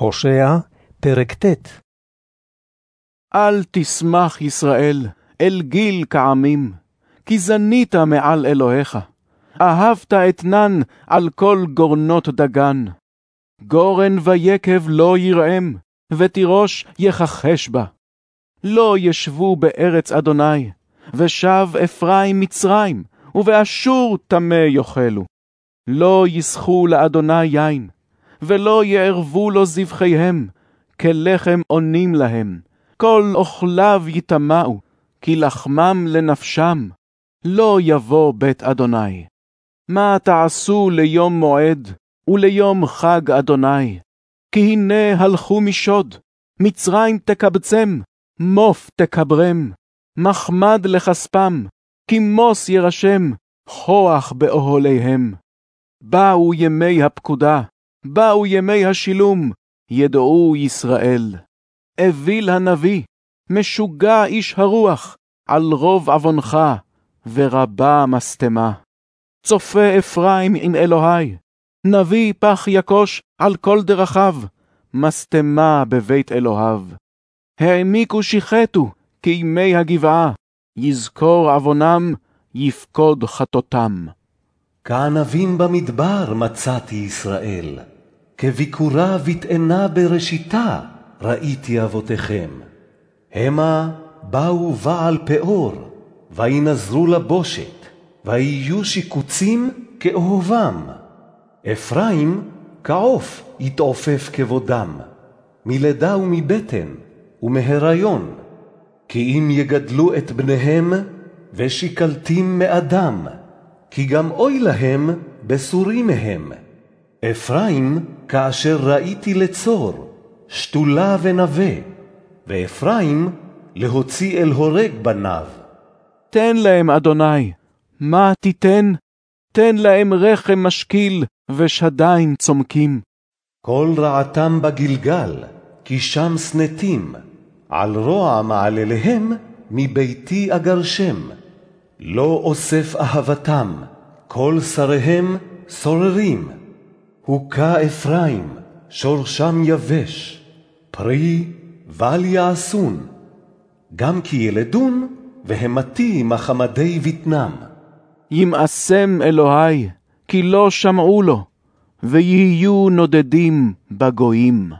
הושע, פרק ט' אל תשמח ישראל, אל גיל כעמים, כי זנית מעל אלוהיך. אהבת אתנן על כל גורנות דגן. גורן ויקב לא יראם, ותירוש יכחש בה. לא ישבו בארץ אדוני, ושב אפרים מצרים, ובאשור טמא יאכלו. לא יסחו לאדוני יין, ולא יערבו לו זבחיהם, כלחם אונים להם. כל אוכליו יטמאו, כי לחמם לנפשם. לא יבוא בית אדוני. מה תעשו ליום מועד, וליום חג אדוני? כי הנה הלכו משוד, מצרים תקבצם, מוף תקברם, מחמד לכספם, כי מוס ירשם, כוח באוהליהם. באו ימי הפקודה, באו ימי השילום, ידעו ישראל. אוויל הנביא, משוגע איש הרוח, על רוב עוונך, ורבה משטמה. צופה אפרים עם אלוהי, נביא פח יקוש על כל דרכיו, משטמה בבית אלוהיו. העמיקו שיחתו, כימי הגבעה, יזכור עוונם, יפקוד חטאותם. כענבים במדבר מצאתי ישראל, כביקורה בתאנה בראשיתה ראיתי אבותיכם. המה באו בעל פאור, וינזרו לבושת, ויהיו שיקוצים כאהובם. אפרים כעוף יתעופף כבודם, מלידה ומבטן ומהיריון. כי אם יגדלו את בניהם, ושיקלתים מאדם, כי גם אוי להם בסורים מהם. אפרים כאשר ראיתי לצור, שתולה ונווה, ואפרים להוציא אל הורג בניו. תן להם, אדוני, מה תיתן? תן להם רחם משקיל ושדיים צומקים. כל רעתם בגלגל, כי שם סנטים, על רוע מעלליהם מביתי אגרשם. לא אוסף אהבתם, כל שריהם סוררים. הוכה אפרים, שורשם יבש, פרי בל יעשון. גם כי ילדון, והמתי מחמדי בטנם. ימאסם אלוהי, כי לא שמעו לו, ויהיו נודדים בגויים.